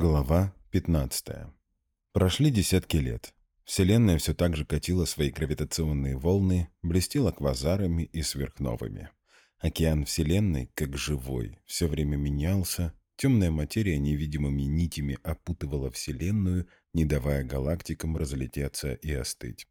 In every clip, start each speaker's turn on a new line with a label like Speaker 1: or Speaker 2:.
Speaker 1: Глава 15. Прошли десятки лет. Вселенная все так же катила свои гравитационные волны, блестела квазарами и сверхновыми. Океан Вселенной, как живой, все время менялся, темная материя невидимыми нитями опутывала Вселенную, не давая галактикам разлететься и остыть.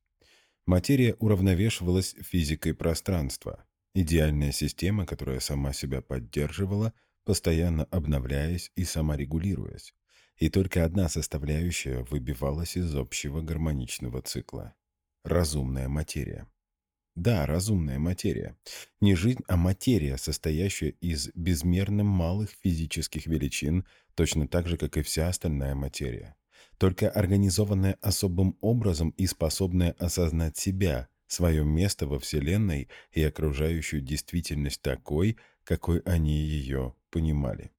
Speaker 1: Материя уравновешивалась физикой пространства. Идеальная система, которая сама себя поддерживала, постоянно обновляясь и саморегулируясь и только одна составляющая выбивалась из общего гармоничного цикла – разумная материя. Да, разумная материя. Не жизнь, а материя, состоящая из безмерно малых физических величин, точно так же, как и вся остальная материя. Только организованная особым образом и способная осознать себя, свое место во Вселенной и окружающую действительность такой, какой они ее понимали.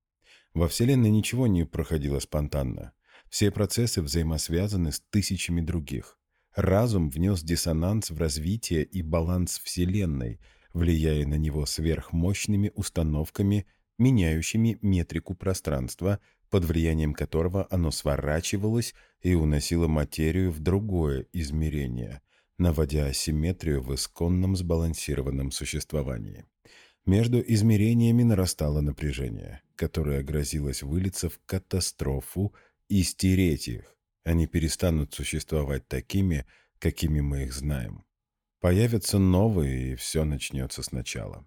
Speaker 1: Во Вселенной ничего не проходило спонтанно. Все процессы взаимосвязаны с тысячами других. Разум внес диссонанс в развитие и баланс Вселенной, влияя на него сверхмощными установками, меняющими метрику пространства, под влиянием которого оно сворачивалось и уносило материю в другое измерение, наводя асимметрию в исконном сбалансированном существовании. Между измерениями нарастало напряжение, которое грозилось вылиться в катастрофу и стереть их. Они перестанут существовать такими, какими мы их знаем. Появятся новые, и все начнется сначала.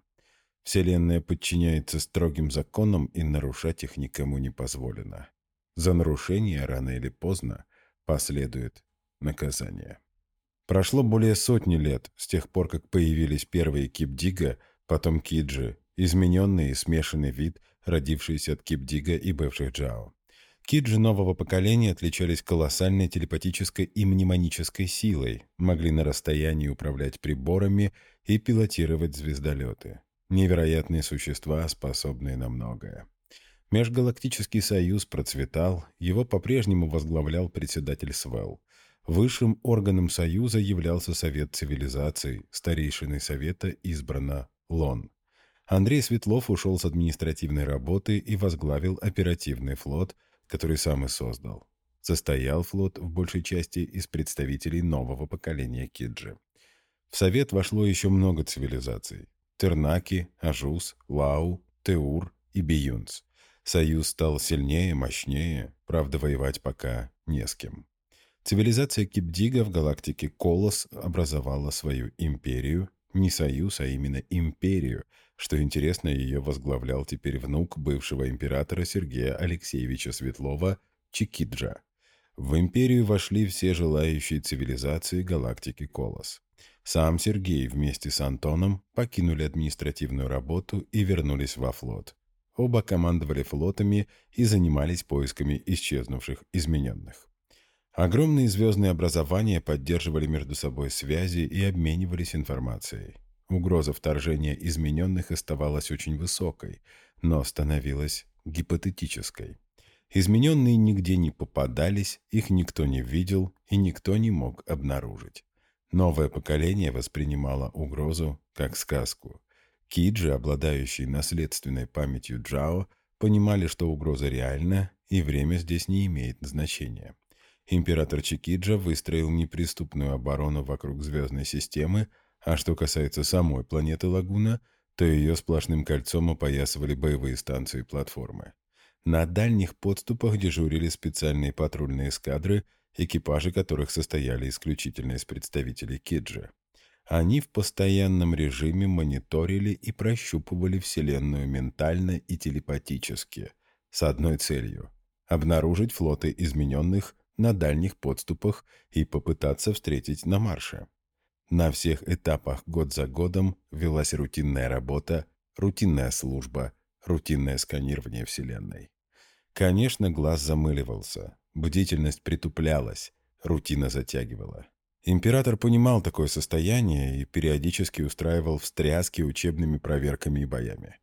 Speaker 1: Вселенная подчиняется строгим законам, и нарушать их никому не позволено. За нарушение рано или поздно последует наказание. Прошло более сотни лет с тех пор, как появились первые Кипдига – потом Киджи, измененный и смешанный вид, родившийся от Кипдига и бывших Джао. Киджи нового поколения отличались колоссальной телепатической и мнемонической силой, могли на расстоянии управлять приборами и пилотировать звездолеты. Невероятные существа, способные на многое. Межгалактический союз процветал, его по-прежнему возглавлял председатель СВЭЛ. Высшим органом союза являлся Совет цивилизаций, старейшиной Совета избрана Лон. Андрей Светлов ушел с административной работы и возглавил оперативный флот, который сам и создал. Состоял флот в большей части из представителей нового поколения Киджи. В Совет вошло еще много цивилизаций. Тернаки, Ажус, Лау, Теур и Биюнс. Союз стал сильнее, мощнее, правда, воевать пока не с кем. Цивилизация Кипдига в галактике Колос образовала свою империю не союз, а именно империю, что интересно, ее возглавлял теперь внук бывшего императора Сергея Алексеевича Светлова Чикиджа. В империю вошли все желающие цивилизации галактики Колос. Сам Сергей вместе с Антоном покинули административную работу и вернулись во флот. Оба командовали флотами и занимались поисками исчезнувших измененных. Огромные звездные образования поддерживали между собой связи и обменивались информацией. Угроза вторжения измененных оставалась очень высокой, но становилась гипотетической. Измененные нигде не попадались, их никто не видел и никто не мог обнаружить. Новое поколение воспринимало угрозу как сказку. Киджи, обладающие наследственной памятью Джао, понимали, что угроза реальна и время здесь не имеет значения. Император Чикиджа выстроил неприступную оборону вокруг звездной системы, а что касается самой планеты Лагуна, то ее сплошным кольцом опоясывали боевые станции и платформы. На дальних подступах дежурили специальные патрульные эскадры, экипажи которых состояли исключительно из представителей Киджа. Они в постоянном режиме мониторили и прощупывали Вселенную ментально и телепатически, с одной целью – обнаружить флоты измененных на дальних подступах и попытаться встретить на марше. На всех этапах год за годом велась рутинная работа, рутинная служба, рутинное сканирование Вселенной. Конечно, глаз замыливался, бдительность притуплялась, рутина затягивала. Император понимал такое состояние и периодически устраивал встряски учебными проверками и боями.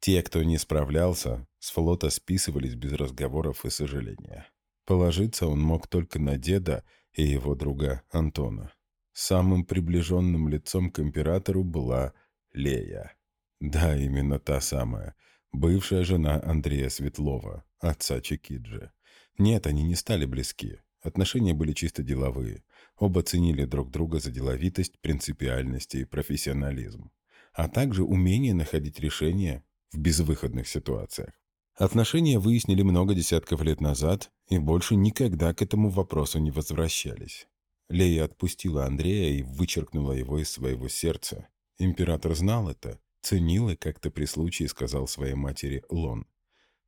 Speaker 1: Те, кто не справлялся, с флота списывались без разговоров и сожаления. Положиться он мог только на деда и его друга Антона. Самым приближенным лицом к императору была Лея. Да, именно та самая, бывшая жена Андрея Светлова, отца Чекиджи. Нет, они не стали близки. Отношения были чисто деловые. Оба ценили друг друга за деловитость, принципиальность и профессионализм, а также умение находить решения в безвыходных ситуациях. Отношения выяснили много десятков лет назад и больше никогда к этому вопросу не возвращались. Лея отпустила Андрея и вычеркнула его из своего сердца. Император знал это, ценил и как-то при случае сказал своей матери Лон.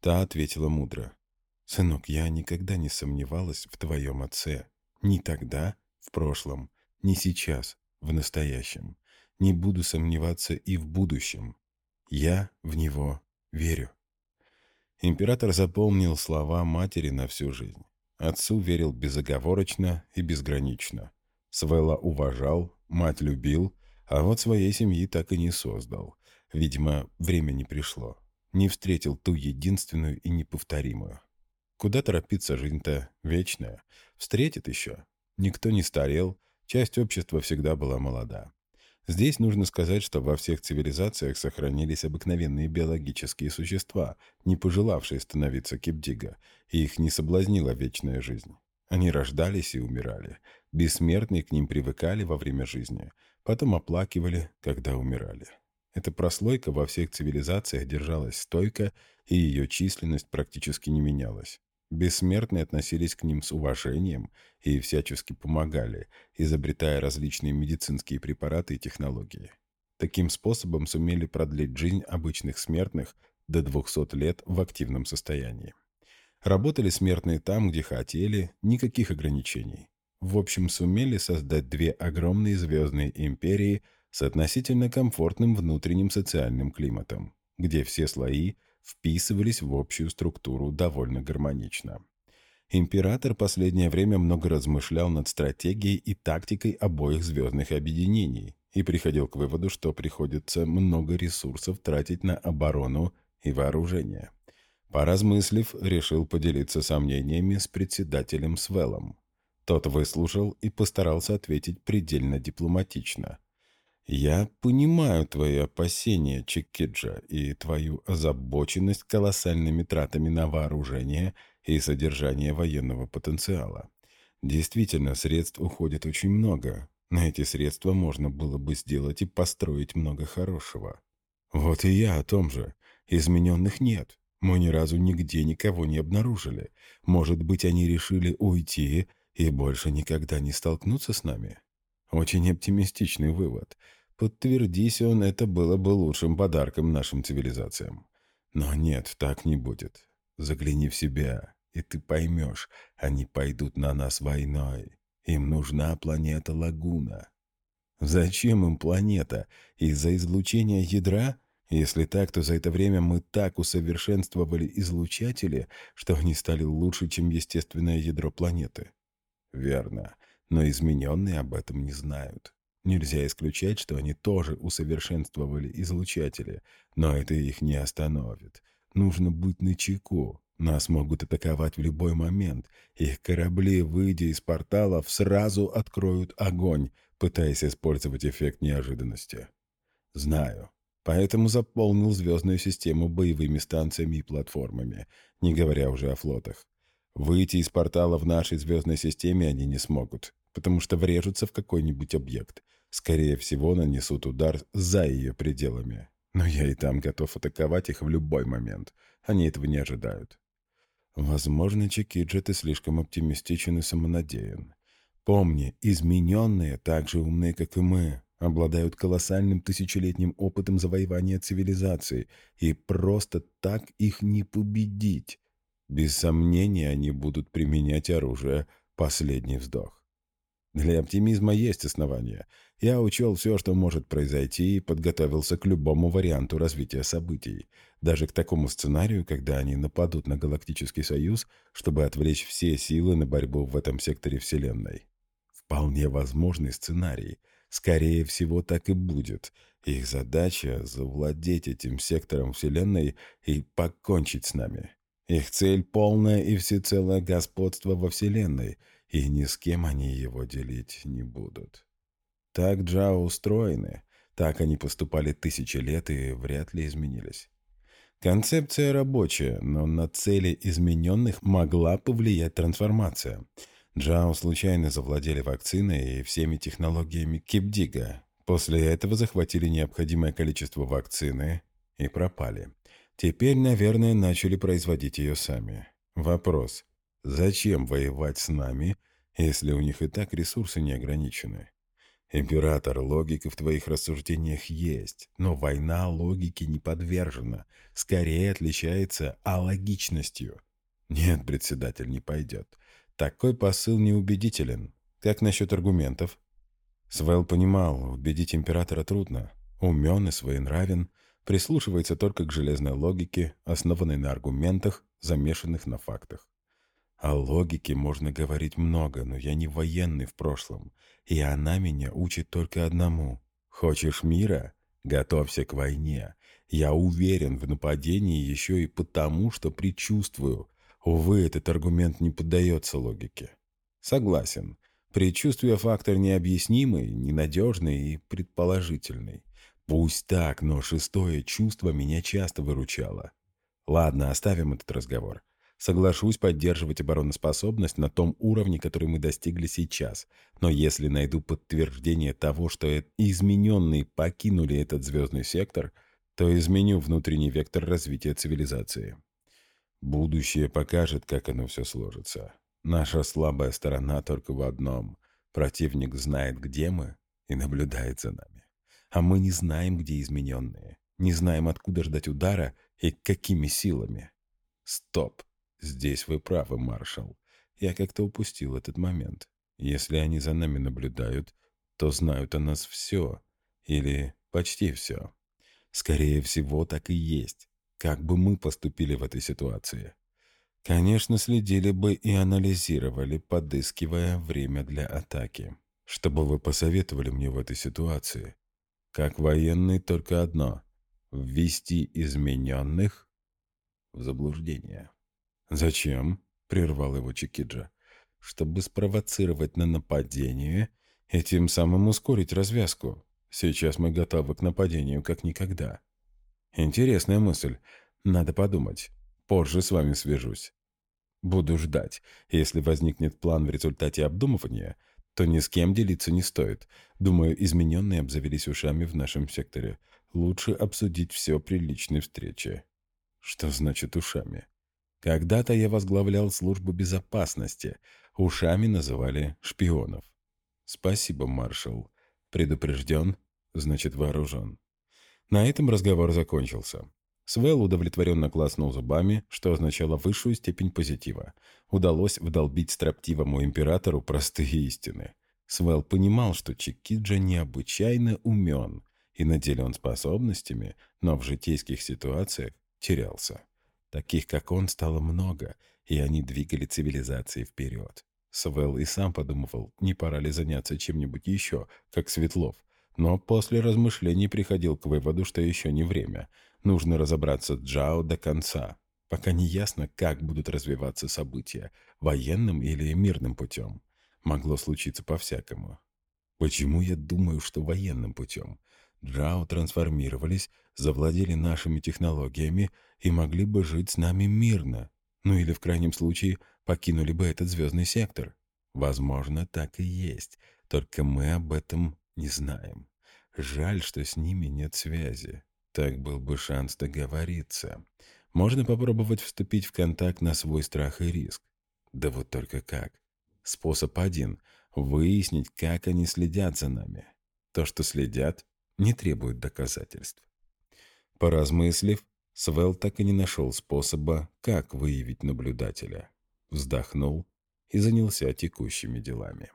Speaker 1: Та ответила мудро. «Сынок, я никогда не сомневалась в твоем отце. Ни тогда, в прошлом, ни сейчас, в настоящем. Не буду сомневаться и в будущем. Я в него верю». Император запомнил слова матери на всю жизнь. Отцу верил безоговорочно и безгранично. Свела уважал, мать любил, а вот своей семьи так и не создал. Видимо, время не пришло. Не встретил ту единственную и неповторимую. Куда торопиться, жизнь-то вечная. Встретит еще. Никто не старел, часть общества всегда была молода. Здесь нужно сказать, что во всех цивилизациях сохранились обыкновенные биологические существа, не пожелавшие становиться кипдига, и их не соблазнила вечная жизнь. Они рождались и умирали. Бессмертные к ним привыкали во время жизни, потом оплакивали, когда умирали. Эта прослойка во всех цивилизациях держалась стойко, и ее численность практически не менялась. Бессмертные относились к ним с уважением и всячески помогали, изобретая различные медицинские препараты и технологии. Таким способом сумели продлить жизнь обычных смертных до 200 лет в активном состоянии. Работали смертные там, где хотели, никаких ограничений. В общем, сумели создать две огромные звездные империи с относительно комфортным внутренним социальным климатом, где все слои вписывались в общую структуру довольно гармонично. Император последнее время много размышлял над стратегией и тактикой обоих звездных объединений и приходил к выводу, что приходится много ресурсов тратить на оборону и вооружение. Поразмыслив, решил поделиться сомнениями с председателем Свелом. Тот выслушал и постарался ответить предельно дипломатично – «Я понимаю твои опасения, Чикиджа, и твою озабоченность колоссальными тратами на вооружение и содержание военного потенциала. Действительно, средств уходит очень много. На эти средства можно было бы сделать и построить много хорошего. Вот и я о том же. Измененных нет. Мы ни разу нигде никого не обнаружили. Может быть, они решили уйти и больше никогда не столкнуться с нами?» Очень оптимистичный вывод. Подтвердись он, это было бы лучшим подарком нашим цивилизациям. Но нет, так не будет. Загляни в себя, и ты поймешь, они пойдут на нас войной. Им нужна планета Лагуна. Зачем им планета? Из-за излучения ядра? Если так, то за это время мы так усовершенствовали излучатели, что они стали лучше, чем естественное ядро планеты. Верно, но измененные об этом не знают. Нельзя исключать, что они тоже усовершенствовали излучатели, но это их не остановит. Нужно быть начеку. Нас могут атаковать в любой момент. Их корабли, выйдя из порталов, сразу откроют огонь, пытаясь использовать эффект неожиданности. Знаю. Поэтому заполнил звездную систему боевыми станциями и платформами, не говоря уже о флотах. Выйти из портала в нашей звездной системе они не смогут, потому что врежутся в какой-нибудь объект — Скорее всего, нанесут удар за ее пределами. Но я и там готов атаковать их в любой момент. Они этого не ожидают. Возможно, Чикиджи, ты слишком оптимистичен и самонадеян. Помни, измененные, так же умные, как и мы, обладают колоссальным тысячелетним опытом завоевания цивилизации, и просто так их не победить. Без сомнения, они будут применять оружие «последний вздох». Для оптимизма есть основания. Я учел все, что может произойти, и подготовился к любому варианту развития событий. Даже к такому сценарию, когда они нападут на Галактический Союз, чтобы отвлечь все силы на борьбу в этом секторе Вселенной. Вполне возможный сценарий. Скорее всего, так и будет. Их задача — завладеть этим сектором Вселенной и покончить с нами. Их цель — полное и всецелое господство во Вселенной — и ни с кем они его делить не будут. Так Джао устроены, так они поступали тысячи лет и вряд ли изменились. Концепция рабочая, но на цели измененных могла повлиять трансформация. Джао случайно завладели вакциной и всеми технологиями Кипдига. После этого захватили необходимое количество вакцины и пропали. Теперь, наверное, начали производить ее сами. Вопрос. Зачем воевать с нами, если у них и так ресурсы не ограничены? Император, логика в твоих рассуждениях есть, но война логике не подвержена, скорее отличается алогичностью. Нет, председатель, не пойдет. Такой посыл неубедителен. Как насчет аргументов? Свел понимал, убедить императора трудно. Умен и своенравен, прислушивается только к железной логике, основанной на аргументах, замешанных на фактах. О логике можно говорить много, но я не военный в прошлом, и она меня учит только одному. Хочешь мира? Готовься к войне. Я уверен в нападении еще и потому, что предчувствую. Увы, этот аргумент не поддается логике. Согласен. Предчувствие – фактор необъяснимый, ненадежный и предположительный. Пусть так, но шестое чувство меня часто выручало. Ладно, оставим этот разговор. Соглашусь поддерживать обороноспособность на том уровне, который мы достигли сейчас. Но если найду подтверждение того, что измененные покинули этот звездный сектор, то изменю внутренний вектор развития цивилизации. Будущее покажет, как оно все сложится. Наша слабая сторона только в одном. Противник знает, где мы, и наблюдает за нами. А мы не знаем, где измененные. Не знаем, откуда ждать удара и какими силами. Стоп. Здесь вы правы, маршал. Я как-то упустил этот момент. Если они за нами наблюдают, то знают о нас все. Или почти все. Скорее всего, так и есть. Как бы мы поступили в этой ситуации? Конечно, следили бы и анализировали, подыскивая время для атаки. Что бы вы посоветовали мне в этой ситуации? Как военный только одно — ввести измененных в заблуждение. «Зачем?» — прервал его Чикиджа. «Чтобы спровоцировать на нападение и тем самым ускорить развязку. Сейчас мы готовы к нападению как никогда». «Интересная мысль. Надо подумать. Позже с вами свяжусь. Буду ждать. Если возникнет план в результате обдумывания, то ни с кем делиться не стоит. Думаю, измененные обзавелись ушами в нашем секторе. Лучше обсудить все при личной встрече». «Что значит ушами?» Когда-то я возглавлял службу безопасности. Ушами называли шпионов. Спасибо, маршал. Предупрежден, значит вооружен. На этом разговор закончился. Свел удовлетворенно класснул зубами, что означало высшую степень позитива. Удалось вдолбить строптивому императору простые истины. Свел понимал, что Чикиджа необычайно умен и наделен способностями, но в житейских ситуациях терялся. Таких, как он, стало много, и они двигали цивилизации вперед. Свел и сам подумывал, не пора ли заняться чем-нибудь еще, как Светлов. Но после размышлений приходил к выводу, что еще не время. Нужно разобраться с Джао до конца. Пока не ясно, как будут развиваться события, военным или мирным путем. Могло случиться по-всякому. Почему я думаю, что военным путем? Джао трансформировались, завладели нашими технологиями и могли бы жить с нами мирно. Ну или, в крайнем случае, покинули бы этот звездный сектор. Возможно, так и есть, только мы об этом не знаем. Жаль, что с ними нет связи. Так был бы шанс договориться. Можно попробовать вступить в контакт на свой страх и риск. Да вот только как? Способ один — выяснить, как они следят за нами. То, что следят, не требует доказательств. Поразмыслив, Свел так и не нашел способа, как выявить наблюдателя. Вздохнул и занялся текущими делами.